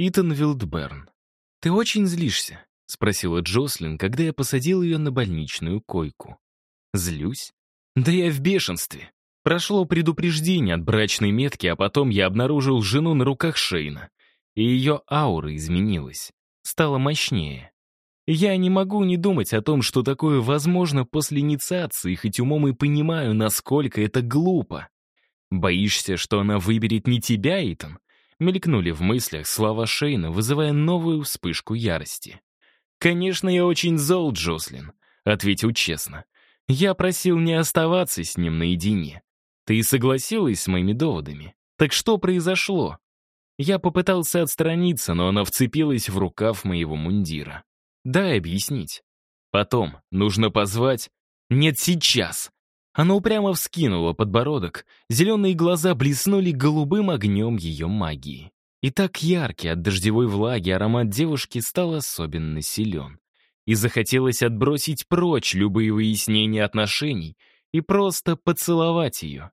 Итан Вилдберн. «Ты очень злишься?» — спросила Джослин, когда я посадил ее на больничную койку. «Злюсь? Да я в бешенстве. Прошло предупреждение от брачной метки, а потом я обнаружил жену на руках Шейна. И ее аура изменилась. Стала мощнее. Я не могу не думать о том, что такое возможно после инициации, хоть умом и понимаю, насколько это глупо. Боишься, что она выберет не тебя, Итан? Мелькнули в мыслях слова Шейна, вызывая новую вспышку ярости. «Конечно, я очень зол, Джослин», — ответил честно. «Я просил не оставаться с ним наедине. Ты согласилась с моими доводами. Так что произошло?» Я попытался отстраниться, но она вцепилась в рукав моего мундира. «Дай объяснить. Потом нужно позвать...» «Нет, сейчас!» Она упрямо вскинула подбородок, зеленые глаза блеснули голубым огнем ее магии. И так яркий от дождевой влаги аромат девушки стал особенно силен. И захотелось отбросить прочь любые выяснения отношений и просто поцеловать ее.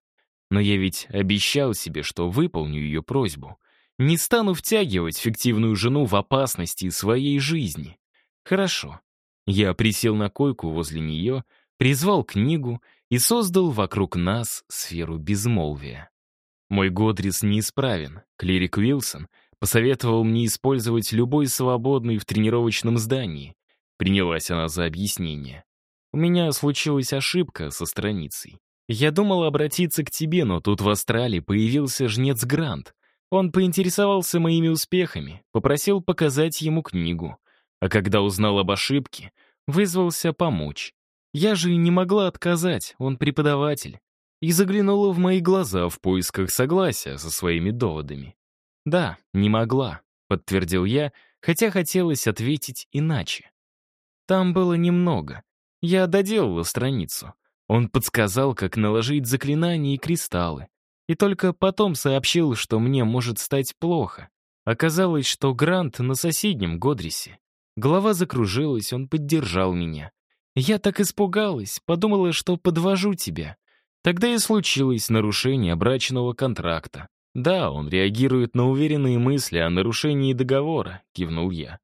Но я ведь обещал себе, что выполню ее просьбу. Не стану втягивать фиктивную жену в опасности своей жизни. Хорошо. Я присел на койку возле нее, призвал книгу и создал вокруг нас сферу безмолвия. Мой Годрис неисправен. Клирик Уилсон посоветовал мне использовать любой свободный в тренировочном здании. Принялась она за объяснение. У меня случилась ошибка со страницей. Я думал обратиться к тебе, но тут в Австралии появился жнец Грант. Он поинтересовался моими успехами, попросил показать ему книгу. А когда узнал об ошибке, вызвался помочь. Я же не могла отказать, он преподаватель. И заглянула в мои глаза в поисках согласия со своими доводами. «Да, не могла», — подтвердил я, хотя хотелось ответить иначе. Там было немного. Я доделала страницу. Он подсказал, как наложить заклинания и кристаллы. И только потом сообщил, что мне может стать плохо. Оказалось, что Грант на соседнем Годрисе. Голова закружилась, он поддержал меня. Я так испугалась, подумала, что подвожу тебя. Тогда и случилось нарушение брачного контракта. Да, он реагирует на уверенные мысли о нарушении договора, кивнул я.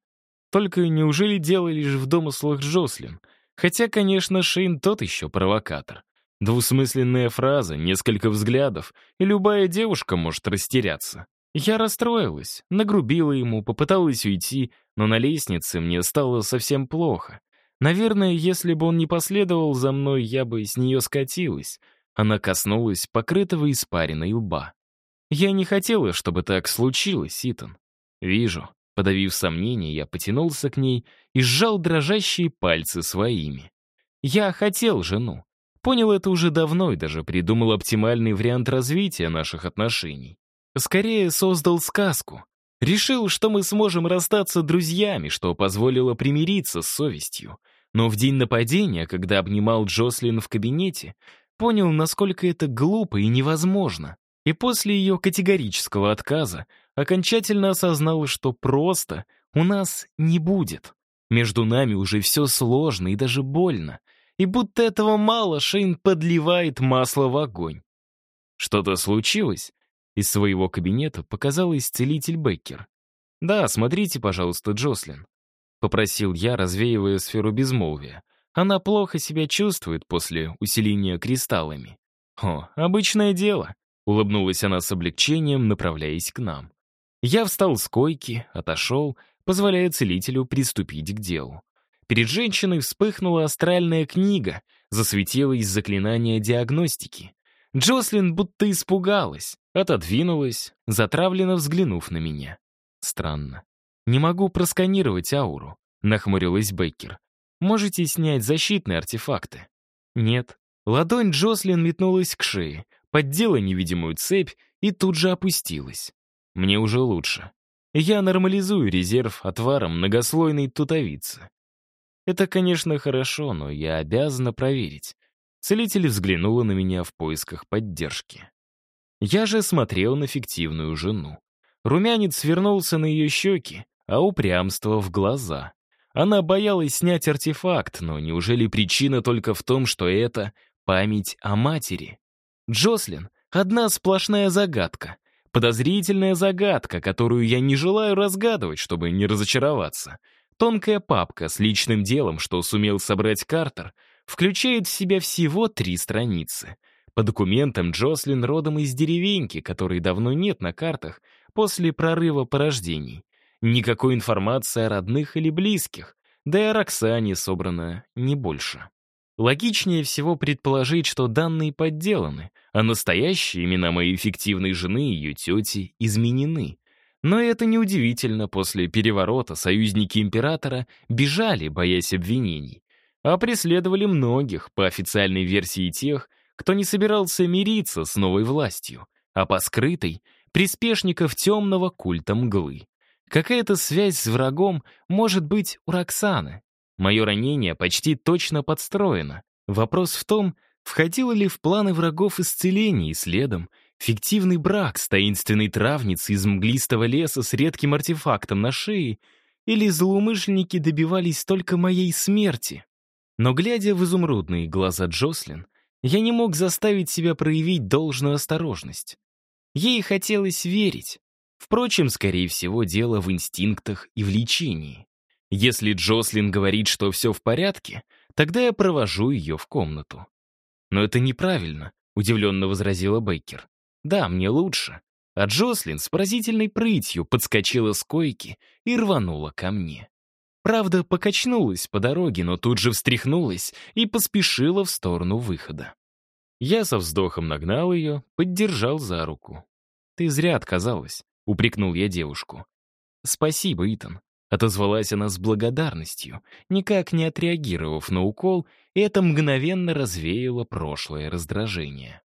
Только неужели дело лишь в домыслах Джослин? Хотя, конечно, Шейн тот еще провокатор. Двусмысленная фраза, несколько взглядов, и любая девушка может растеряться. Я расстроилась, нагрубила ему, попыталась уйти, но на лестнице мне стало совсем плохо. Наверное, если бы он не последовал за мной, я бы с нее скатилась. Она коснулась покрытого испариной лба. Я не хотела, чтобы так случилось, Итан. Вижу. Подавив сомнения, я потянулся к ней и сжал дрожащие пальцы своими. Я хотел жену. Понял это уже давно и даже придумал оптимальный вариант развития наших отношений. Скорее создал сказку. Решил, что мы сможем расстаться друзьями, что позволило примириться с совестью. Но в день нападения, когда обнимал Джослин в кабинете, понял, насколько это глупо и невозможно. И после ее категорического отказа окончательно осознал, что просто у нас не будет. Между нами уже все сложно и даже больно. И будто этого мало, Шейн подливает масло в огонь. Что-то случилось? Из своего кабинета показал исцелитель Беккер. «Да, смотрите, пожалуйста, Джослин. Попросил я, развеивая сферу безмолвия. Она плохо себя чувствует после усиления кристаллами. «О, обычное дело», — улыбнулась она с облегчением, направляясь к нам. Я встал с койки, отошел, позволяя целителю приступить к делу. Перед женщиной вспыхнула астральная книга, засветилось заклинание диагностики. Джослин будто испугалась, отодвинулась, затравленно взглянув на меня. Странно. «Не могу просканировать ауру», — нахмурилась Бейкер. «Можете снять защитные артефакты?» «Нет». Ладонь Джослин метнулась к шее, поддела невидимую цепь и тут же опустилась. «Мне уже лучше. Я нормализую резерв отваром многослойной тутовицы. Это, конечно, хорошо, но я обязана проверить. Целитель взглянула на меня в поисках поддержки. Я же смотрел на фиктивную жену. Румянец вернулся на ее щеки, а упрямство в глаза. Она боялась снять артефакт, но неужели причина только в том, что это память о матери? Джослин — одна сплошная загадка. Подозрительная загадка, которую я не желаю разгадывать, чтобы не разочароваться. Тонкая папка с личным делом, что сумел собрать Картер, включает в себя всего три страницы. По документам Джослин родом из деревеньки, которой давно нет на картах, после прорыва порождений. Никакой информации о родных или близких, да и о Роксане собрано не больше. Логичнее всего предположить, что данные подделаны, а настоящие имена моей фиктивной жены и ее тети изменены. Но это неудивительно, после переворота союзники императора бежали, боясь обвинений, а преследовали многих, по официальной версии тех, кто не собирался мириться с новой властью, а по скрытой — приспешников темного культа мглы. Какая-то связь с врагом может быть у Роксаны, Мое ранение почти точно подстроено. Вопрос в том, входило ли в планы врагов исцеление и следом фиктивный брак с таинственной травницей из мглистого леса с редким артефактом на шее, или злоумышленники добивались только моей смерти. Но, глядя в изумрудные глаза Джослин, я не мог заставить себя проявить должную осторожность. Ей хотелось верить. Впрочем, скорее всего, дело в инстинктах и в лечении. Если Джослин говорит, что все в порядке, тогда я провожу ее в комнату. Но это неправильно, удивленно возразила Бейкер. Да, мне лучше. А Джослин с поразительной прытью подскочила с койки и рванула ко мне. Правда, покачнулась по дороге, но тут же встряхнулась и поспешила в сторону выхода. Я со вздохом нагнал ее, поддержал за руку. «Ты зря отказалась», — упрекнул я девушку. «Спасибо, Итан. Отозвалась она с благодарностью, никак не отреагировав на укол, и это мгновенно развеяло прошлое раздражение.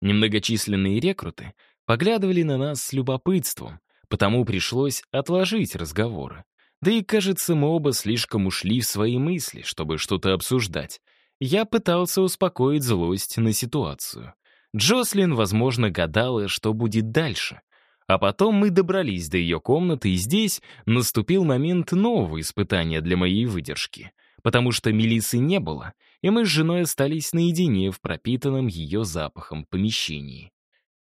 Немногочисленные рекруты поглядывали на нас с любопытством, потому пришлось отложить разговоры. Да и, кажется, мы оба слишком ушли в свои мысли, чтобы что-то обсуждать. Я пытался успокоить злость на ситуацию. Джослин, возможно, гадала, что будет дальше. А потом мы добрались до ее комнаты, и здесь наступил момент нового испытания для моей выдержки, потому что Мелисы не было, и мы с женой остались наедине в пропитанном ее запахом помещении.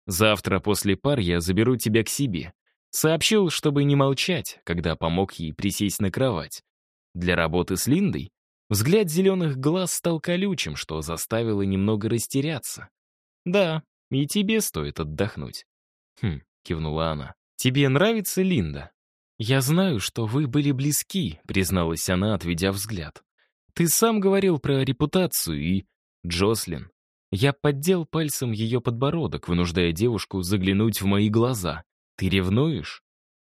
«Завтра после пар я заберу тебя к себе», Сообщил, чтобы не молчать, когда помог ей присесть на кровать. Для работы с Линдой взгляд зеленых глаз стал колючим, что заставило немного растеряться. «Да, и тебе стоит отдохнуть». «Хм, кивнула она. «Тебе нравится Линда?» «Я знаю, что вы были близки», — призналась она, отведя взгляд. «Ты сам говорил про репутацию и...» «Джослин». Я поддел пальцем ее подбородок, вынуждая девушку заглянуть в мои глаза. «Ты ревнуешь?»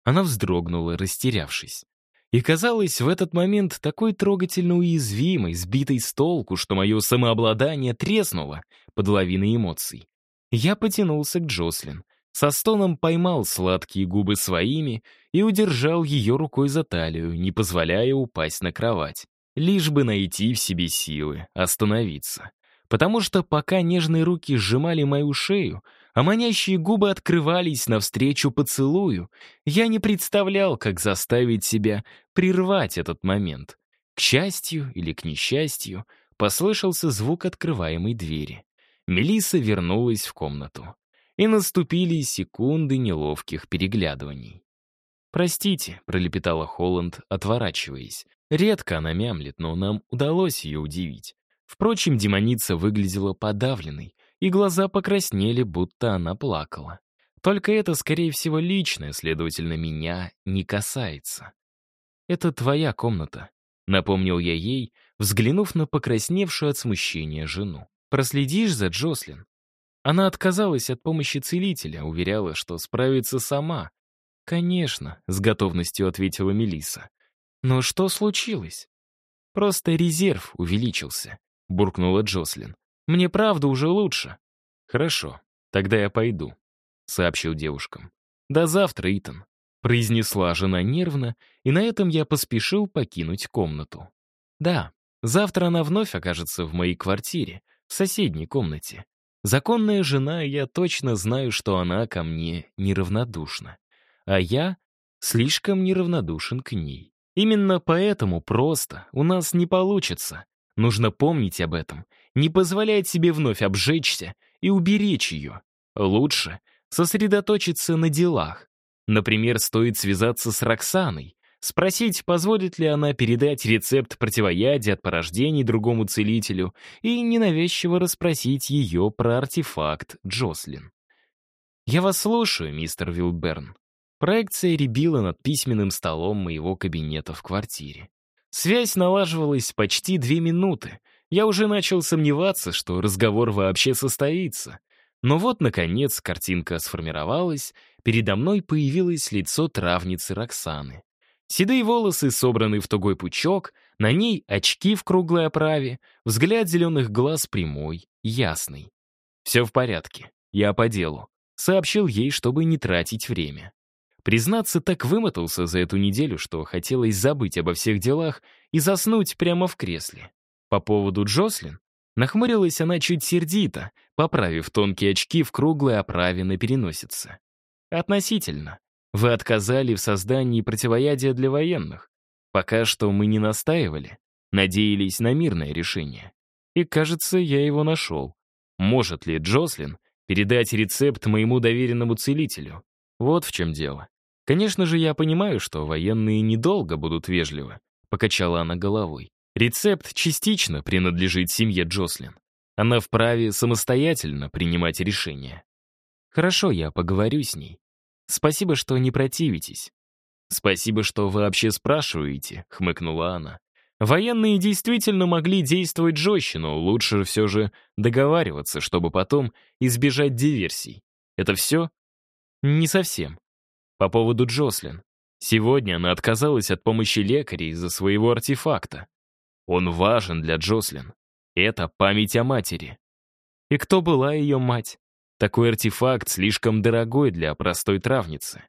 Она вздрогнула, растерявшись. И казалось в этот момент такой трогательно уязвимой, сбитой с толку, что мое самообладание треснуло под лавиной эмоций. Я потянулся к Джослин, со стоном поймал сладкие губы своими и удержал ее рукой за талию, не позволяя упасть на кровать. Лишь бы найти в себе силы, остановиться. Потому что пока нежные руки сжимали мою шею, а манящие губы открывались навстречу поцелую, я не представлял, как заставить себя прервать этот момент. К счастью или к несчастью, послышался звук открываемой двери. Мелиса вернулась в комнату и наступили секунды неловких переглядываний. «Простите», — пролепетала Холланд, отворачиваясь. Редко она мямлет, но нам удалось ее удивить. Впрочем, демоница выглядела подавленной, и глаза покраснели, будто она плакала. Только это, скорее всего, личное, следовательно, меня не касается. «Это твоя комната», — напомнил я ей, взглянув на покрасневшую от смущения жену. «Проследишь за Джослин? Она отказалась от помощи целителя, уверяла, что справится сама. «Конечно», — с готовностью ответила Мелиса. «Но что случилось?» «Просто резерв увеличился», — буркнула Джослин. «Мне правда уже лучше». «Хорошо, тогда я пойду», — сообщил девушкам. «До завтра, Итан», — произнесла жена нервно, и на этом я поспешил покинуть комнату. «Да, завтра она вновь окажется в моей квартире, в соседней комнате. Законная жена, я точно знаю, что она ко мне неравнодушна. А я слишком неравнодушен к ней. Именно поэтому просто у нас не получится. Нужно помнить об этом, не позволять себе вновь обжечься и уберечь ее. Лучше сосредоточиться на делах. Например, стоит связаться с Роксаной, спросить, позволит ли она передать рецепт противоядия от порождений другому целителю и ненавязчиво расспросить ее про артефакт Джослин. «Я вас слушаю, мистер Вилберн». Проекция рябила над письменным столом моего кабинета в квартире. Связь налаживалась почти две минуты. Я уже начал сомневаться, что разговор вообще состоится. Но вот, наконец, картинка сформировалась, передо мной появилось лицо травницы Роксаны. Седые волосы собраны в тугой пучок, на ней очки в круглой оправе, взгляд зеленых глаз прямой, ясный. «Все в порядке, я по делу», — сообщил ей, чтобы не тратить время. Признаться, так вымотался за эту неделю, что хотелось забыть обо всех делах и заснуть прямо в кресле. По поводу Джослин нахмурилась она чуть сердито, поправив тонкие очки в круглой оправе на переносице. Относительно. Вы отказали в создании противоядия для военных. Пока что мы не настаивали, надеялись на мирное решение. И, кажется, я его нашел. Может ли Джослин передать рецепт моему доверенному целителю? Вот в чем дело. Конечно же, я понимаю, что военные недолго будут вежливы, покачала она головой. Рецепт частично принадлежит семье Джослин. Она вправе самостоятельно принимать решения. Хорошо, я поговорю с ней. Спасибо, что не противитесь. Спасибо, что вообще спрашиваете, хмыкнула она. Военные действительно могли действовать жестче, но лучше все же договариваться, чтобы потом избежать диверсий. Это все? Не совсем. По поводу Джослин. Сегодня она отказалась от помощи лекаря из-за своего артефакта. Он важен для Джослин. Это память о матери. И кто была ее мать? Такой артефакт слишком дорогой для простой травницы.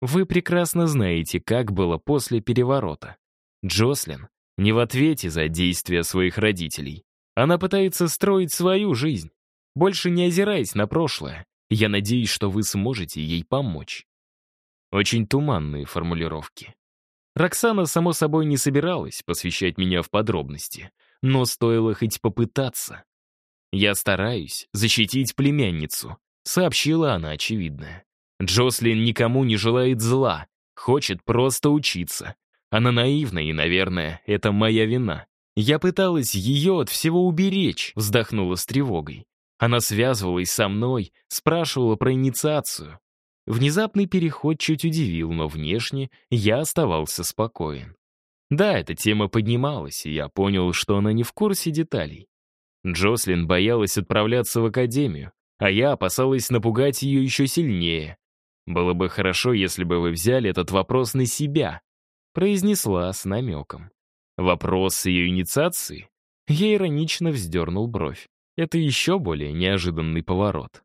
Вы прекрасно знаете, как было после переворота. Джослин не в ответе за действия своих родителей. Она пытается строить свою жизнь, больше не озираясь на прошлое. Я надеюсь, что вы сможете ей помочь. Очень туманные формулировки. Роксана, само собой, не собиралась посвящать меня в подробности, но стоило хоть попытаться. «Я стараюсь защитить племянницу», — сообщила она очевидное. «Джослин никому не желает зла, хочет просто учиться. Она наивна, и, наверное, это моя вина. Я пыталась ее от всего уберечь», — вздохнула с тревогой. Она связывалась со мной, спрашивала про инициацию. Внезапный переход чуть удивил, но внешне я оставался спокоен. Да, эта тема поднималась, и я понял, что она не в курсе деталей. Джослин боялась отправляться в академию, а я опасалась напугать ее еще сильнее. «Было бы хорошо, если бы вы взяли этот вопрос на себя», произнесла с намеком. Вопрос ее инициации? Я иронично вздернул бровь. Это еще более неожиданный поворот.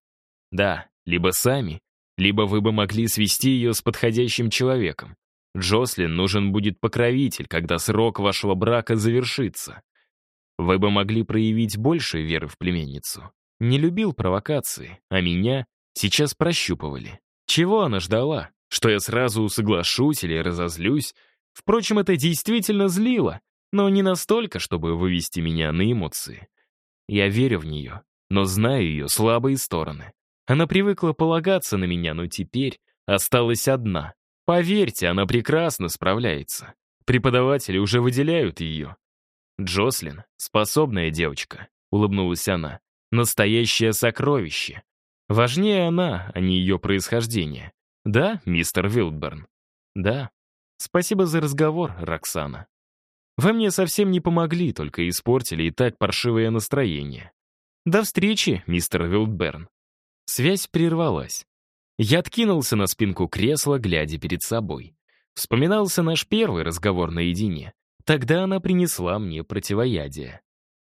Да, либо сами, либо вы бы могли свести ее с подходящим человеком. Джослин нужен будет покровитель, когда срок вашего брака завершится. Вы бы могли проявить больше веры в племенницу. Не любил провокации, а меня сейчас прощупывали. Чего она ждала? Что я сразу соглашусь или разозлюсь? Впрочем, это действительно злило, но не настолько, чтобы вывести меня на эмоции. Я верю в нее, но знаю ее слабые стороны. Она привыкла полагаться на меня, но теперь осталась одна. Поверьте, она прекрасно справляется. Преподаватели уже выделяют ее. «Джослин — способная девочка», — улыбнулась она. «Настоящее сокровище. Важнее она, а не ее происхождение. Да, мистер Вилдберн?» «Да. Спасибо за разговор, Роксана. Вы мне совсем не помогли, только испортили и так паршивое настроение. До встречи, мистер Вилдберн». Связь прервалась. Я откинулся на спинку кресла, глядя перед собой. Вспоминался наш первый разговор наедине. Тогда она принесла мне противоядие.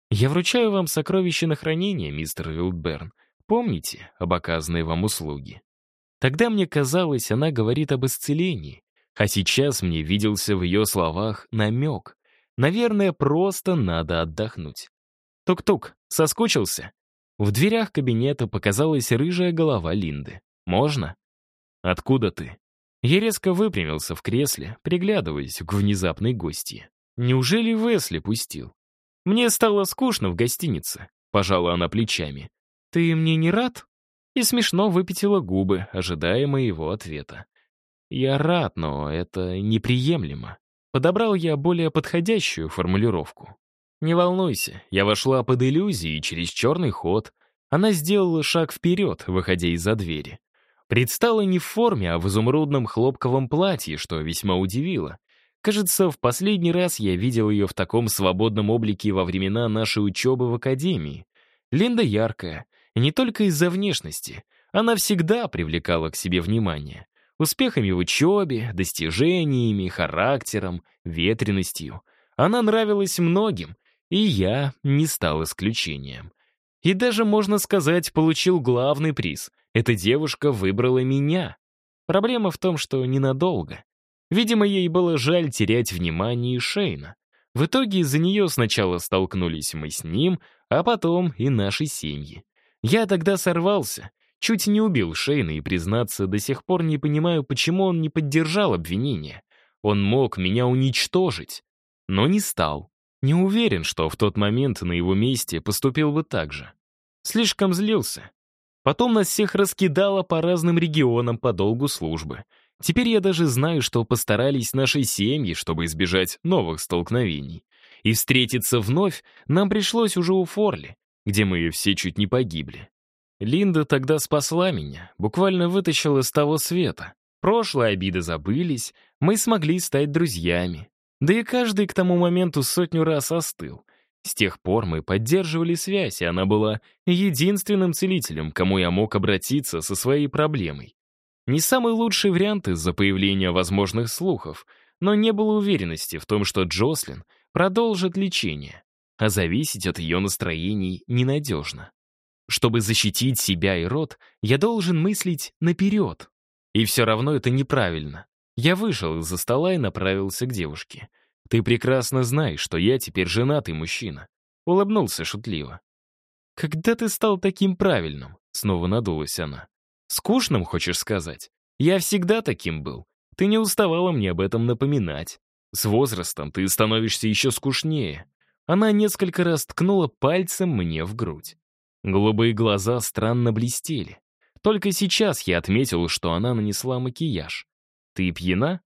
«Я вручаю вам сокровище на хранение, мистер Вилдберн. Помните об оказанной вам услуге?» Тогда мне казалось, она говорит об исцелении, а сейчас мне виделся в ее словах намек. Наверное, просто надо отдохнуть. Тук-тук, соскучился? В дверях кабинета показалась рыжая голова Линды. «Можно?» «Откуда ты?» Я резко выпрямился в кресле, приглядываясь к внезапной гости. Неужели Весли пустил? Мне стало скучно в гостинице, пожала она плечами. Ты мне не рад? и смешно выпятила губы, ожидая моего ответа. Я рад, но это неприемлемо. Подобрал я более подходящую формулировку. «Не волнуйся, я вошла под иллюзией через черный ход». Она сделала шаг вперед, выходя из-за двери. Предстала не в форме, а в изумрудном хлопковом платье, что весьма удивило. Кажется, в последний раз я видел ее в таком свободном облике во времена нашей учебы в академии. Линда яркая, не только из-за внешности. Она всегда привлекала к себе внимание. Успехами в учебе, достижениями, характером, ветренностью. Она нравилась многим, и я не стал исключением. И даже, можно сказать, получил главный приз. Эта девушка выбрала меня. Проблема в том, что ненадолго. Видимо, ей было жаль терять внимание Шейна. В итоге из-за нее сначала столкнулись мы с ним, а потом и наши семьи. Я тогда сорвался, чуть не убил Шейна и, признаться, до сих пор не понимаю, почему он не поддержал обвинение. Он мог меня уничтожить, но не стал. Не уверен, что в тот момент на его месте поступил бы так же. Слишком злился. Потом нас всех раскидало по разным регионам по долгу службы. Теперь я даже знаю, что постарались наши семьи, чтобы избежать новых столкновений. И встретиться вновь нам пришлось уже у Форли, где мы все чуть не погибли. Линда тогда спасла меня, буквально вытащила из того света. Прошлые обиды забылись, мы смогли стать друзьями. Да и каждый к тому моменту сотню раз остыл. С тех пор мы поддерживали связь, и она была единственным целителем, кому я мог обратиться со своей проблемой. Не самый лучший вариант из-за появления возможных слухов, но не было уверенности в том, что Джослин продолжит лечение, а зависеть от ее настроений ненадежно. Чтобы защитить себя и род, я должен мыслить наперед. И все равно это неправильно. Я вышел из-за стола и направился к девушке. «Ты прекрасно знаешь, что я теперь женатый мужчина», — улыбнулся шутливо. «Когда ты стал таким правильным?» — снова надулась она. «Скучным, хочешь сказать? Я всегда таким был. Ты не уставала мне об этом напоминать. С возрастом ты становишься еще скучнее». Она несколько раз ткнула пальцем мне в грудь. Голубые глаза странно блестели. Только сейчас я отметил, что она нанесла макияж. «Ты пьяна?»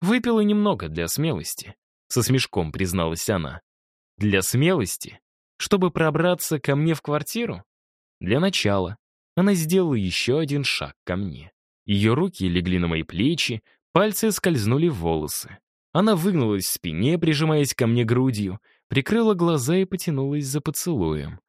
«Выпила немного для смелости», — со смешком призналась она. «Для смелости? Чтобы пробраться ко мне в квартиру?» Для начала она сделала еще один шаг ко мне. Ее руки легли на мои плечи, пальцы скользнули в волосы. Она выгнулась в спине, прижимаясь ко мне грудью, прикрыла глаза и потянулась за поцелуем.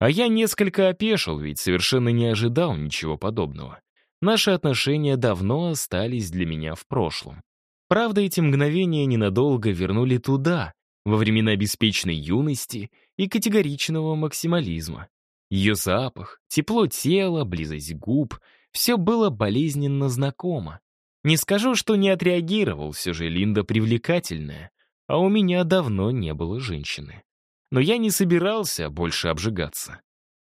А я несколько опешил, ведь совершенно не ожидал ничего подобного. Наши отношения давно остались для меня в прошлом. Правда, эти мгновения ненадолго вернули туда, во времена беспечной юности и категоричного максимализма. Ее запах, тепло тела, близость губ — все было болезненно знакомо. Не скажу, что не отреагировал, все же Линда привлекательная, а у меня давно не было женщины. Но я не собирался больше обжигаться.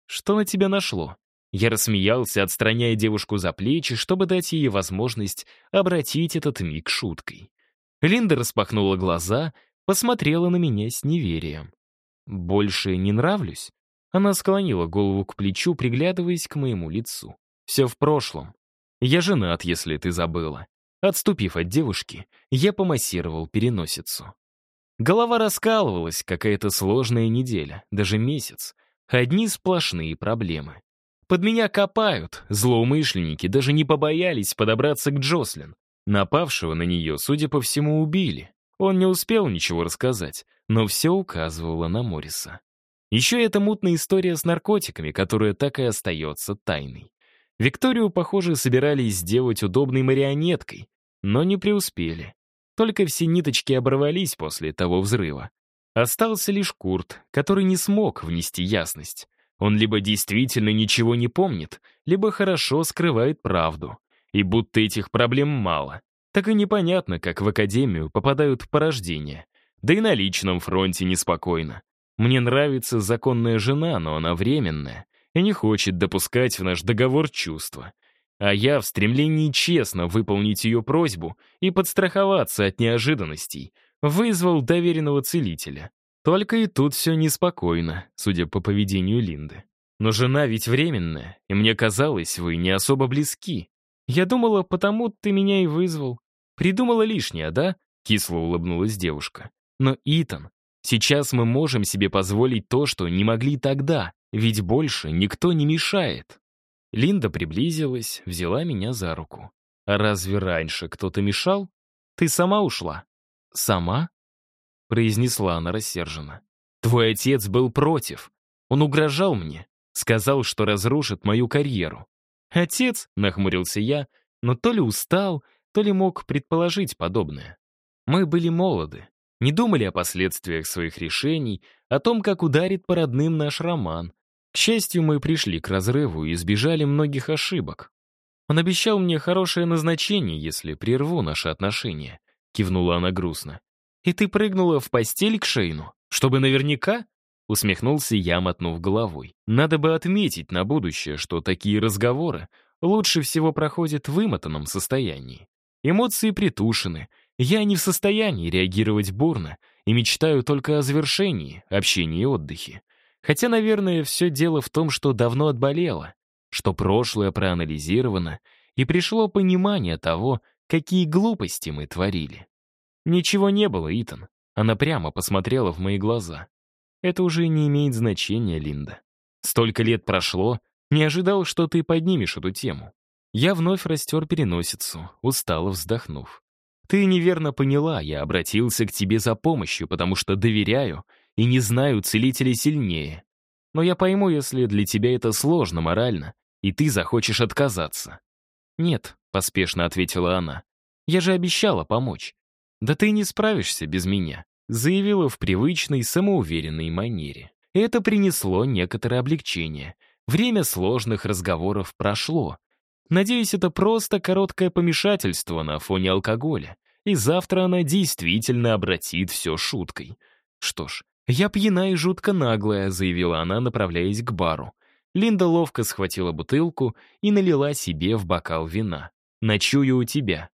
Что на тебя нашло? Я рассмеялся, отстраняя девушку за плечи, чтобы дать ей возможность обратить этот миг шуткой. Линда распахнула глаза, посмотрела на меня с неверием. «Больше не нравлюсь?» Она склонила голову к плечу, приглядываясь к моему лицу. «Все в прошлом. Я женат, если ты забыла». Отступив от девушки, я помассировал переносицу. Голова раскалывалась, какая-то сложная неделя, даже месяц. Одни сплошные проблемы. Под меня копают, злоумышленники даже не побоялись подобраться к Джослин. Напавшего на нее, судя по всему, убили. Он не успел ничего рассказать, но все указывало на Морриса. Еще эта мутная история с наркотиками, которая так и остается тайной. Викторию, похоже, собирались сделать удобной марионеткой, но не преуспели. Только все ниточки оборвались после того взрыва. Остался лишь Курт, который не смог внести ясность. Он либо действительно ничего не помнит, либо хорошо скрывает правду. И будто этих проблем мало. Так и непонятно, как в академию попадают порождения. Да и на личном фронте неспокойно. Мне нравится законная жена, но она временная и не хочет допускать в наш договор чувства. А я в стремлении честно выполнить ее просьбу и подстраховаться от неожиданностей вызвал доверенного целителя. Только и тут все неспокойно, судя по поведению Линды. Но жена ведь временная, и мне казалось, вы не особо близки. Я думала, потому ты меня и вызвал. Придумала лишнее, да?» Кисло улыбнулась девушка. «Но, Итан, сейчас мы можем себе позволить то, что не могли тогда, ведь больше никто не мешает». Линда приблизилась, взяла меня за руку. «А разве раньше кто-то мешал? Ты сама ушла?» «Сама?» произнесла она рассерженно. «Твой отец был против. Он угрожал мне, сказал, что разрушит мою карьеру. Отец, нахмурился я, но то ли устал, то ли мог предположить подобное. Мы были молоды, не думали о последствиях своих решений, о том, как ударит по родным наш роман. К счастью, мы пришли к разрыву и избежали многих ошибок. Он обещал мне хорошее назначение, если прерву наши отношения. Кивнула она грустно. «И ты прыгнула в постель к Шейну? Чтобы наверняка?» Усмехнулся я, мотнув головой. «Надо бы отметить на будущее, что такие разговоры лучше всего проходят в вымотанном состоянии. Эмоции притушены, я не в состоянии реагировать бурно и мечтаю только о завершении, общении и отдыхе. Хотя, наверное, все дело в том, что давно отболело, что прошлое проанализировано, и пришло понимание того, какие глупости мы творили. «Ничего не было, Итан». Она прямо посмотрела в мои глаза. «Это уже не имеет значения, Линда. Столько лет прошло, не ожидал, что ты поднимешь эту тему». Я вновь растер переносицу, устало вздохнув. «Ты неверно поняла, я обратился к тебе за помощью, потому что доверяю и не знаю целителей сильнее. Но я пойму, если для тебя это сложно морально, и ты захочешь отказаться». «Нет», — поспешно ответила она, — «я же обещала помочь. «Да ты не справишься без меня», заявила в привычной, самоуверенной манере. Это принесло некоторое облегчение. Время сложных разговоров прошло. Надеюсь, это просто короткое помешательство на фоне алкоголя, и завтра она действительно обратит все шуткой. Что ж, я пьяна и жутко наглая, заявила она, направляясь к бару. Линда ловко схватила бутылку и налила себе в бокал вина. «Ночую у тебя»,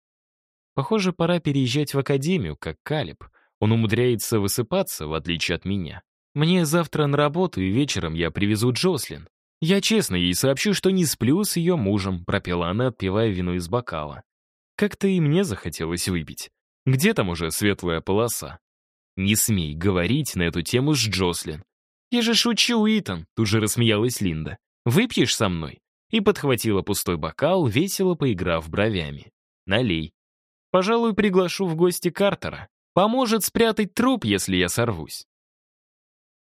Похоже, пора переезжать в академию, как Калиб. Он умудряется высыпаться, в отличие от меня. Мне завтра на работу, и вечером я привезу Джослин. Я честно ей сообщу, что не сплю с ее мужем, пропела она, отпивая вино из бокала. Как-то и мне захотелось выпить. Где там уже светлая полоса? Не смей говорить на эту тему с Джослин. Я же шучу, Итан, тут же рассмеялась Линда. Выпьешь со мной? И подхватила пустой бокал, весело поиграв бровями. Налей. Пожалуй, приглашу в гости Картера. Поможет спрятать труп, если я сорвусь.